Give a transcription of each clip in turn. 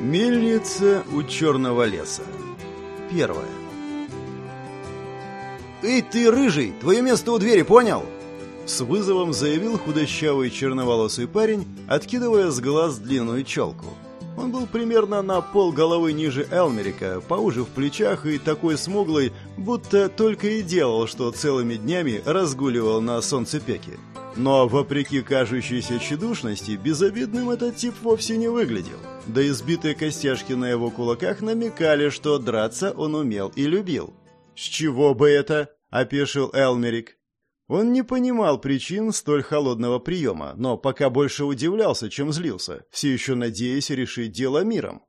Мельница у черного леса. Первое. «Эй, ты рыжий! Твое место у двери, понял?» С вызовом заявил худощавый черноволосый парень, откидывая с глаз длинную челку. Он был примерно на пол головы ниже Элмерика, поуже в плечах и такой смуглый, будто только и делал, что целыми днями разгуливал на солнцепеке. Но, вопреки кажущейся тщедушности, безобидным этот тип вовсе не выглядел. Да избитые костяшки на его кулаках намекали, что драться он умел и любил. «С чего бы это?» – опешил Элмерик. Он не понимал причин столь холодного приема, но пока больше удивлялся, чем злился, все еще надеясь решить дело миром.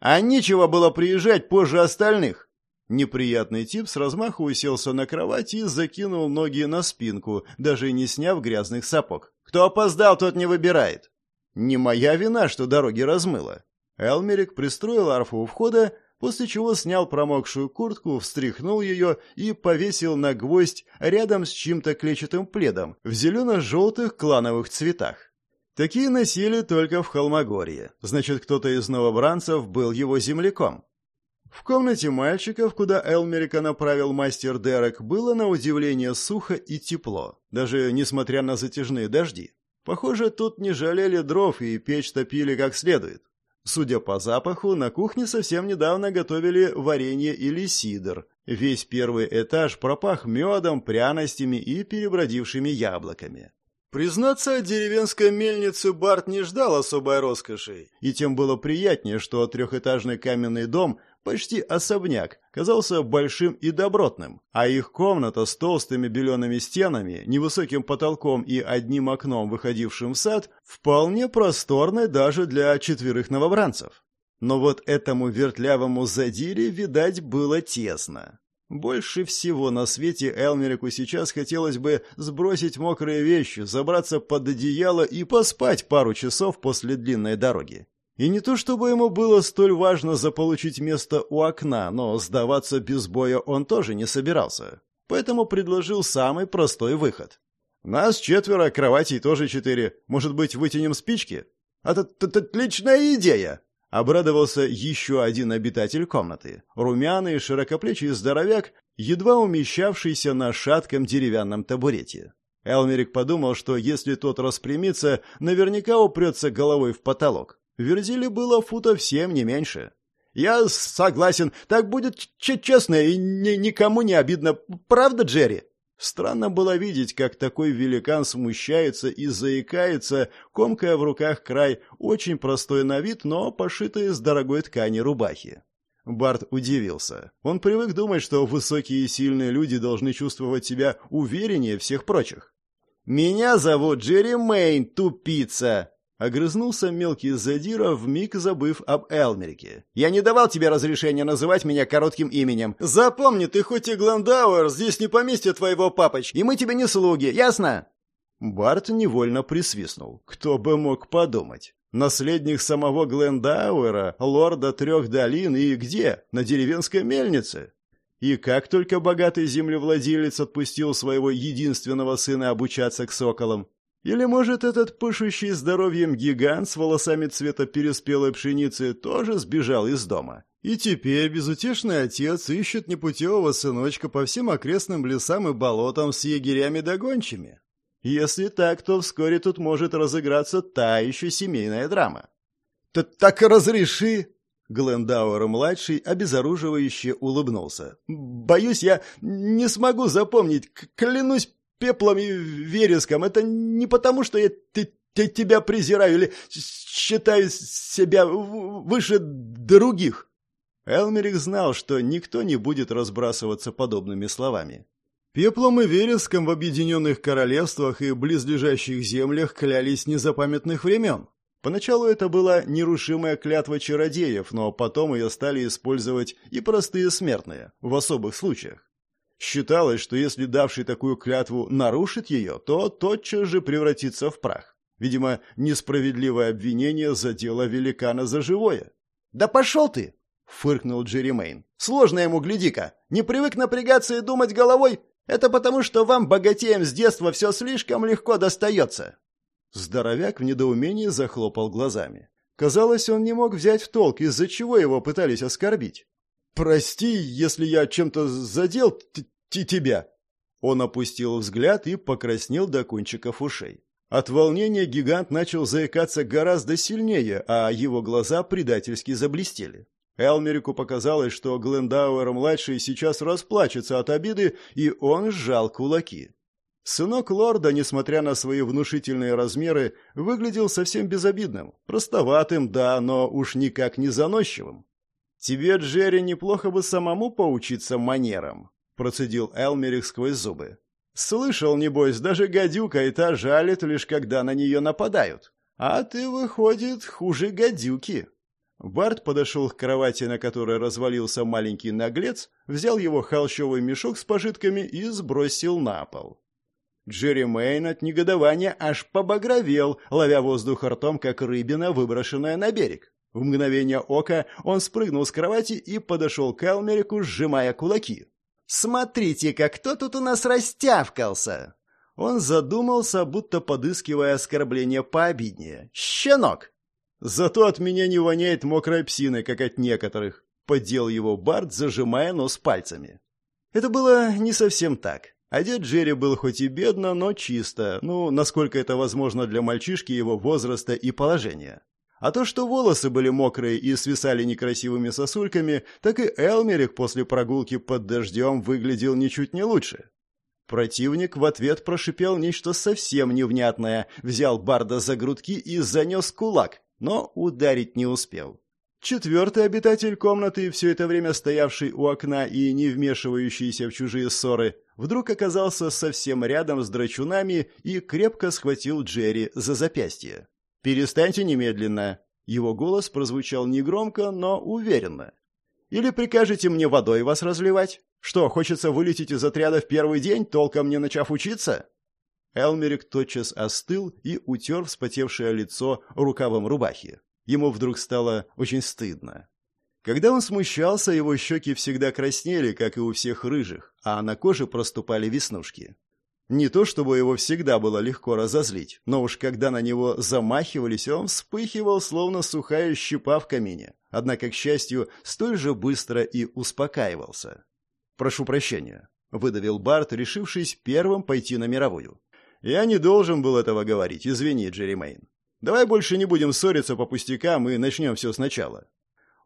«А нечего было приезжать позже остальных!» Неприятный тип с размаху уселся на кровати и закинул ноги на спинку, даже не сняв грязных сапог. «Кто опоздал, тот не выбирает!» «Не моя вина, что дороги размыло!» Элмерик пристроил арфу у входа, после чего снял промокшую куртку, встряхнул ее и повесил на гвоздь рядом с чьим-то клетчатым пледом в зелено-желтых клановых цветах. Такие носили только в Холмогорье. Значит, кто-то из новобранцев был его земляком. В комнате мальчиков, куда Элмерика направил мастер Дерек, было на удивление сухо и тепло, даже несмотря на затяжные дожди. Похоже, тут не жалели дров и печь топили как следует. Судя по запаху, на кухне совсем недавно готовили варенье или сидр. Весь первый этаж пропах медом, пряностями и перебродившими яблоками. Признаться, от деревенской мельницы Барт не ждал особой роскоши, и тем было приятнее, что трехэтажный каменный дом почти особняк, казался большим и добротным, а их комната с толстыми белеными стенами, невысоким потолком и одним окном, выходившим в сад, вполне просторной даже для четверых новобранцев. Но вот этому вертлявому задире, видать, было тесно. Больше всего на свете Элмерику сейчас хотелось бы сбросить мокрые вещи, забраться под одеяло и поспать пару часов после длинной дороги. И не то чтобы ему было столь важно заполучить место у окна, но сдаваться без боя он тоже не собирался. Поэтому предложил самый простой выход. «Нас четверо, кроватей тоже четыре. Может быть, вытянем спички?» «Это отличная идея!» Обрадовался еще один обитатель комнаты. Румяный, широкоплечий здоровяк, едва умещавшийся на шатком деревянном табурете. Элмерик подумал, что если тот распрямится, наверняка упрется головой в потолок. Верзили было футов семь, не меньше. «Я согласен, так будет честно и ни никому не обидно. Правда, Джерри?» Странно было видеть, как такой великан смущается и заикается, комкая в руках край очень простой на вид, но пошитый из дорогой ткани рубахи. Барт удивился. Он привык думать, что высокие и сильные люди должны чувствовать себя увереннее всех прочих. «Меня зовут Джерри Мэйн, тупица!» Огрызнулся мелкий задира, вмиг забыв об Элмерике. «Я не давал тебе разрешения называть меня коротким именем. Запомни, ты хоть и Глендауэр, здесь не поместье твоего папочки, и мы тебе не слуги, ясно?» Барт невольно присвистнул. Кто бы мог подумать? Наследник самого Глендауэра, лорда трех долин, и где? На деревенской мельнице? И как только богатый землевладелец отпустил своего единственного сына обучаться к соколам, или, может, этот пышущий здоровьем гигант с волосами цвета переспелой пшеницы тоже сбежал из дома? И теперь безутешный отец ищет непутевого сыночка по всем окрестным лесам и болотам с егерями-догончими. Если так, то вскоре тут может разыграться та еще семейная драма. «Так разреши!» Глендауэр-младший обезоруживающе улыбнулся. «Боюсь, я не смогу запомнить. Клянусь пеплом и вереском. Это не потому, что я тебя презираю или считаю себя выше других. Элмерик знал, что никто не будет разбрасываться подобными словами. Пеплом и вереском в объединенных королевствах и близлежащих землях клялись незапамятных времен. Поначалу это была нерушимая клятва чародеев, но потом ее стали использовать и простые смертные, в особых случаях. Считалось, что если давший такую клятву нарушит ее, то тотчас же превратится в прах. Видимо, несправедливое обвинение задело великана за живое. «Да пошел ты!» — фыркнул Джерри Мэйн. «Сложно ему, гляди-ка! Не привык напрягаться и думать головой? Это потому, что вам, богатеям, с детства все слишком легко достается!» Здоровяк в недоумении захлопал глазами. Казалось, он не мог взять в толк, из-за чего его пытались оскорбить. «Прости, если я чем-то задел тебя». Он опустил взгляд и покраснел до кончиков ушей. От волнения гигант начал заикаться гораздо сильнее, а его глаза предательски заблестели. Элмерику показалось, что Глендауэр-младший сейчас расплачется от обиды, и он сжал кулаки. Сынок лорда, несмотря на свои внушительные размеры, выглядел совсем безобидным. Простоватым, да, но уж никак не заносчивым. «Тебе, Джерри, неплохо бы самому поучиться манерам», — процедил Элмерик сквозь зубы. «Слышал, небось, даже гадюка и та жалит, лишь когда на нее нападают. А ты, выходит, хуже гадюки». Барт подошел к кровати, на которой развалился маленький наглец, взял его холщовый мешок с пожитками и сбросил на пол. Джерри Мэйн от негодования аж побагровел, ловя воздух ртом, как рыбина, выброшенная на берег. В мгновение ока он спрыгнул с кровати и подошел к Элмерику, сжимая кулаки. «Смотрите, как кто тут у нас растявкался!» Он задумался, будто подыскивая оскорбление пообиднее. «Щенок!» «Зато от меня не воняет мокрой псиной, как от некоторых», — поддел его Барт, зажимая нос пальцами. Это было не совсем так. Одет Джерри был хоть и бедно, но чисто, ну, насколько это возможно для мальчишки его возраста и положения. А то, что волосы были мокрые и свисали некрасивыми сосульками, так и Элмерик после прогулки под дождем выглядел ничуть не лучше. Противник в ответ прошипел нечто совсем невнятное, взял Барда за грудки и занес кулак, но ударить не успел. Четвертый обитатель комнаты, все это время стоявший у окна и не вмешивающийся в чужие ссоры, вдруг оказался совсем рядом с драчунами и крепко схватил Джерри за запястье. «Перестаньте немедленно!» Его голос прозвучал негромко, но уверенно. «Или прикажете мне водой вас разливать? Что, хочется вылететь из отряда в первый день, толком не начав учиться?» Элмерик тотчас остыл и утер вспотевшее лицо рукавом рубахи. Ему вдруг стало очень стыдно. Когда он смущался, его щеки всегда краснели, как и у всех рыжих, а на коже проступали веснушки. Не то чтобы его всегда было легко разозлить, но уж когда на него замахивались, он вспыхивал, словно сухая щепа в камине, однако, к счастью, столь же быстро и успокаивался. «Прошу прощения», — выдавил Барт, решившись первым пойти на мировую. «Я не должен был этого говорить, извини, Джерри Мэйн. Давай больше не будем ссориться по пустякам и начнем все сначала.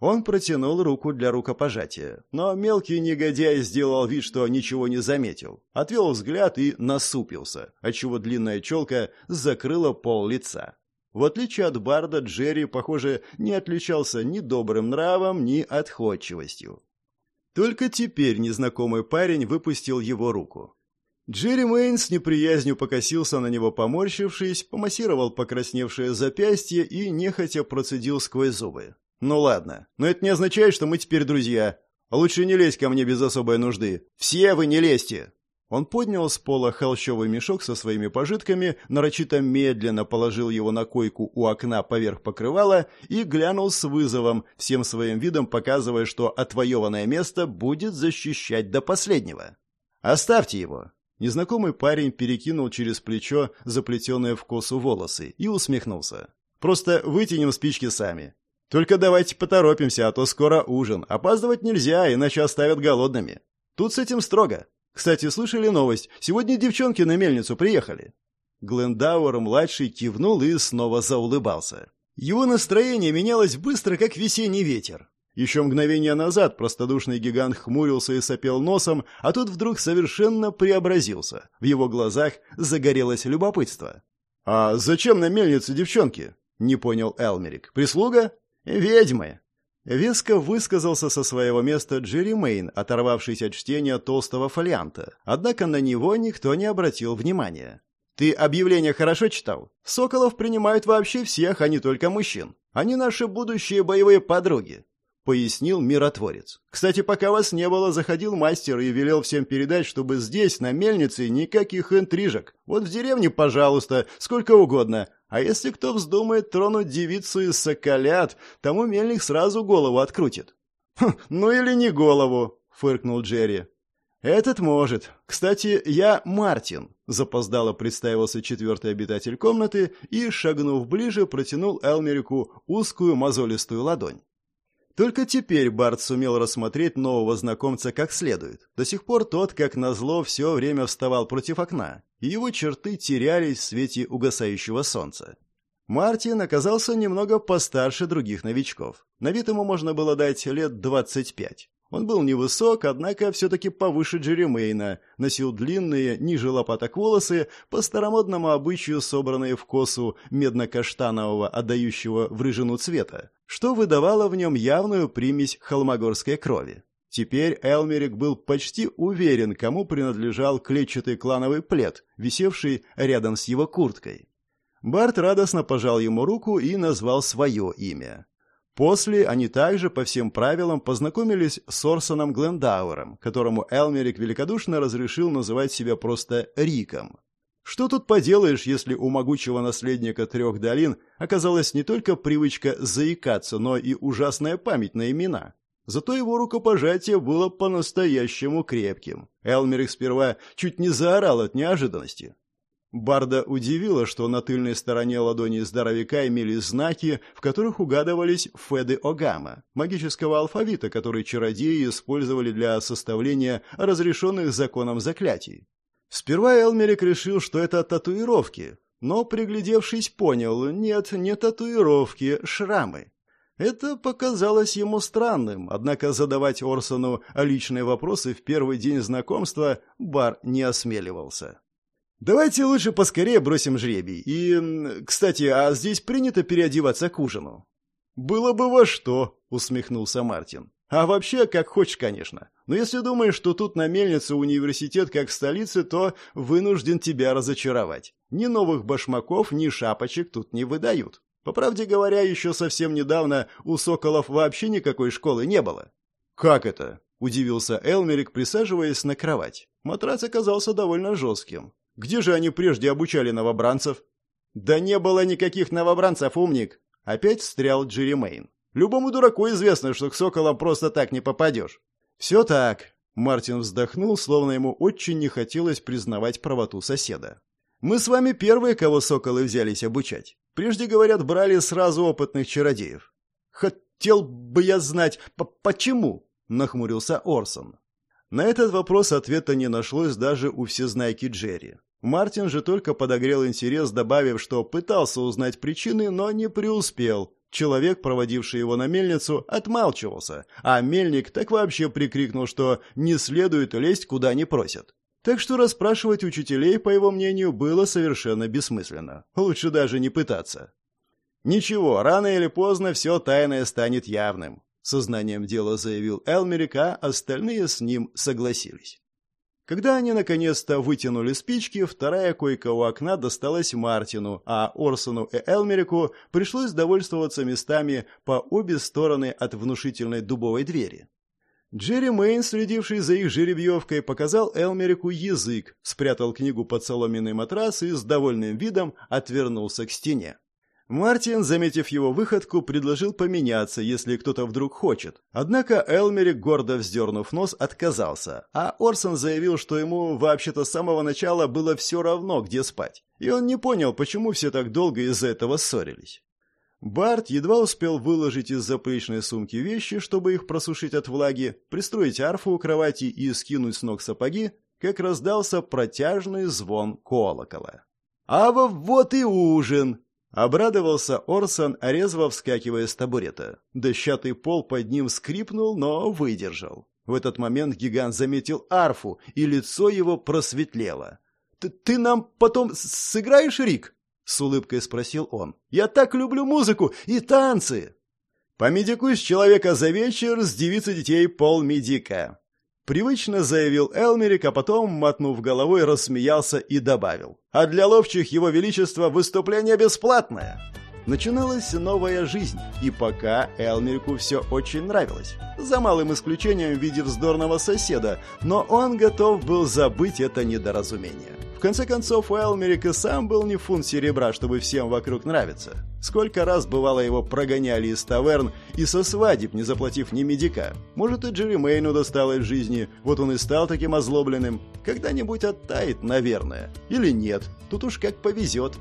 Он протянул руку для рукопожатия, но мелкий негодяй сделал вид, что ничего не заметил. Отвел взгляд и насупился, отчего длинная челка закрыла пол лица. В отличие от Барда, Джерри, похоже, не отличался ни добрым нравом, ни отходчивостью. Только теперь незнакомый парень выпустил его руку. Джерри Мэйн с неприязнью покосился на него, поморщившись, помассировал покрасневшее запястье и нехотя процедил сквозь зубы. «Ну ладно, но это не означает, что мы теперь друзья. Лучше не лезь ко мне без особой нужды. Все вы не лезьте!» Он поднял с пола холщовый мешок со своими пожитками, нарочито медленно положил его на койку у окна поверх покрывала и глянул с вызовом, всем своим видом показывая, что отвоеванное место будет защищать до последнего. «Оставьте его!» Незнакомый парень перекинул через плечо заплетенные в косу волосы и усмехнулся. «Просто вытянем спички сами. Только давайте поторопимся, а то скоро ужин. Опаздывать нельзя, иначе оставят голодными. Тут с этим строго. Кстати, слышали новость? Сегодня девчонки на мельницу приехали. Глендауэр-младший кивнул и снова заулыбался. Его настроение менялось быстро, как весенний ветер. Еще мгновение назад простодушный гигант хмурился и сопел носом, а тут вдруг совершенно преобразился. В его глазах загорелось любопытство. «А зачем на мельнице девчонки?» — не понял Элмерик. «Прислуга?» «Ведьмы!» Веско высказался со своего места Джерри Мейн, оторвавшись от чтения толстого фолианта. Однако на него никто не обратил внимания. «Ты объявление хорошо читал? Соколов принимают вообще всех, а не только мужчин. Они наши будущие боевые подруги пояснил миротворец. «Кстати, пока вас не было, заходил мастер и велел всем передать, чтобы здесь, на мельнице, никаких интрижек. Вот в деревне, пожалуйста, сколько угодно. А если кто вздумает тронуть девицу из соколят, тому мельник сразу голову открутит». «Хм, «Ну или не голову», — фыркнул Джерри. «Этот может. Кстати, я Мартин», — запоздало представился четвертый обитатель комнаты и, шагнув ближе, протянул Элмерику узкую мозолистую ладонь. Только теперь Барт сумел рассмотреть нового знакомца как следует. До сих пор тот, как назло, все время вставал против окна, и его черты терялись в свете угасающего солнца. Мартин оказался немного постарше других новичков. На вид ему можно было дать лет двадцать пять. Он был невысок, однако все-таки повыше Джеремейна, носил длинные, ниже лопаток волосы, по старомодному обычаю собранные в косу медно-каштанового, отдающего в рыжину цвета, что выдавало в нем явную примесь холмогорской крови. Теперь Элмерик был почти уверен, кому принадлежал клетчатый клановый плед, висевший рядом с его курткой. Барт радостно пожал ему руку и назвал свое имя. После они также по всем правилам познакомились с Орсоном Глендауэром, которому Элмерик великодушно разрешил называть себя просто Риком. Что тут поделаешь, если у могучего наследника трех долин оказалась не только привычка заикаться, но и ужасная память на имена. Зато его рукопожатие было по-настоящему крепким. Элмерик сперва чуть не заорал от неожиданности. Барда удивило, что на тыльной стороне ладони здоровяка имели знаки, в которых угадывались феды Огама, магического алфавита, который чародеи использовали для составления разрешенных законом заклятий. Сперва Элмерик решил, что это татуировки, но, приглядевшись, понял, нет, не татуировки, шрамы. Это показалось ему странным, однако задавать Орсону личные вопросы в первый день знакомства Бар не осмеливался. Давайте лучше поскорее бросим жребий. И, кстати, а здесь принято переодеваться к ужину. Было бы во что, усмехнулся Мартин. А вообще, как хочешь, конечно. Но если думаешь, что тут на мельнице университет как в столице, то вынужден тебя разочаровать. Ни новых башмаков, ни шапочек тут не выдают. По правде говоря, еще совсем недавно у соколов вообще никакой школы не было. Как это? удивился Элмерик, присаживаясь на кровать. Матрас оказался довольно жестким. Где же они прежде обучали новобранцев? Да не было никаких новобранцев, умник. Опять встрял Джерри Мэйн. Любому дураку известно, что к соколам просто так не попадешь. Все так. Мартин вздохнул, словно ему очень не хотелось признавать правоту соседа. Мы с вами первые, кого соколы взялись обучать. Прежде, говорят, брали сразу опытных чародеев. Хотел бы я знать, почему, нахмурился Орсон. На этот вопрос ответа не нашлось даже у всезнайки Джерри. Мартин же только подогрел интерес, добавив, что пытался узнать причины, но не преуспел. Человек, проводивший его на мельницу, отмалчивался, а мельник так вообще прикрикнул, что не следует лезть куда не просят. Так что расспрашивать учителей, по его мнению, было совершенно бессмысленно. Лучше даже не пытаться. Ничего, рано или поздно все тайное станет явным. Сознанием дела заявил Элмерика, остальные с ним согласились. Когда они наконец-то вытянули спички, вторая койка у окна досталась Мартину, а Орсону и Элмерику пришлось довольствоваться местами по обе стороны от внушительной дубовой двери. Джерри Мэйн, следивший за их жеребьевкой, показал Элмерику язык, спрятал книгу под соломенный матрас и с довольным видом отвернулся к стене. Мартин, заметив его выходку, предложил поменяться, если кто-то вдруг хочет. Однако Элмерик, гордо вздернув нос, отказался, а Орсон заявил, что ему вообще-то с самого начала было все равно, где спать. И он не понял, почему все так долго из-за этого ссорились. Барт едва успел выложить из заплечной сумки вещи, чтобы их просушить от влаги, пристроить арфу у кровати и скинуть с ног сапоги, как раздался протяжный звон колокола. «А вот и ужин!» Обрадовался Орсон, резво вскакивая с табурета. Дощатый пол под ним скрипнул, но выдержал. В этот момент гигант заметил арфу, и лицо его просветлело. «Ты, нам потом сыграешь, Рик?» — с улыбкой спросил он. «Я так люблю музыку и танцы!» «Помедикуй с человека за вечер, с девицы детей полмедика», Привычно заявил Элмерик, а потом, мотнув головой, рассмеялся и добавил. «А для ловчих его величества выступление бесплатное!» Начиналась новая жизнь, и пока Элмерику все очень нравилось. За малым исключением в виде вздорного соседа, но он готов был забыть это недоразумение. В конце концов, Элмерик и сам был не фунт серебра, чтобы всем вокруг нравиться. Сколько раз бывало его прогоняли из таверн и со свадеб, не заплатив ни медика. Может, и Джерри Мейну досталось жизни, вот он и стал таким озлобленным. Когда-нибудь оттает, наверное. Или нет, тут уж как повезет.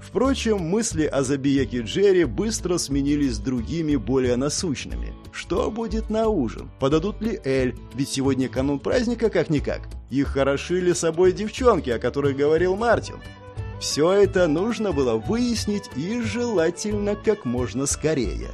Впрочем, мысли о забиеке Джерри быстро сменились другими, более насущными. Что будет на ужин? Подадут ли Эль? Ведь сегодня канун праздника как-никак. Их хороши ли собой девчонки, о которых говорил Мартин? Все это нужно было выяснить и желательно как можно скорее.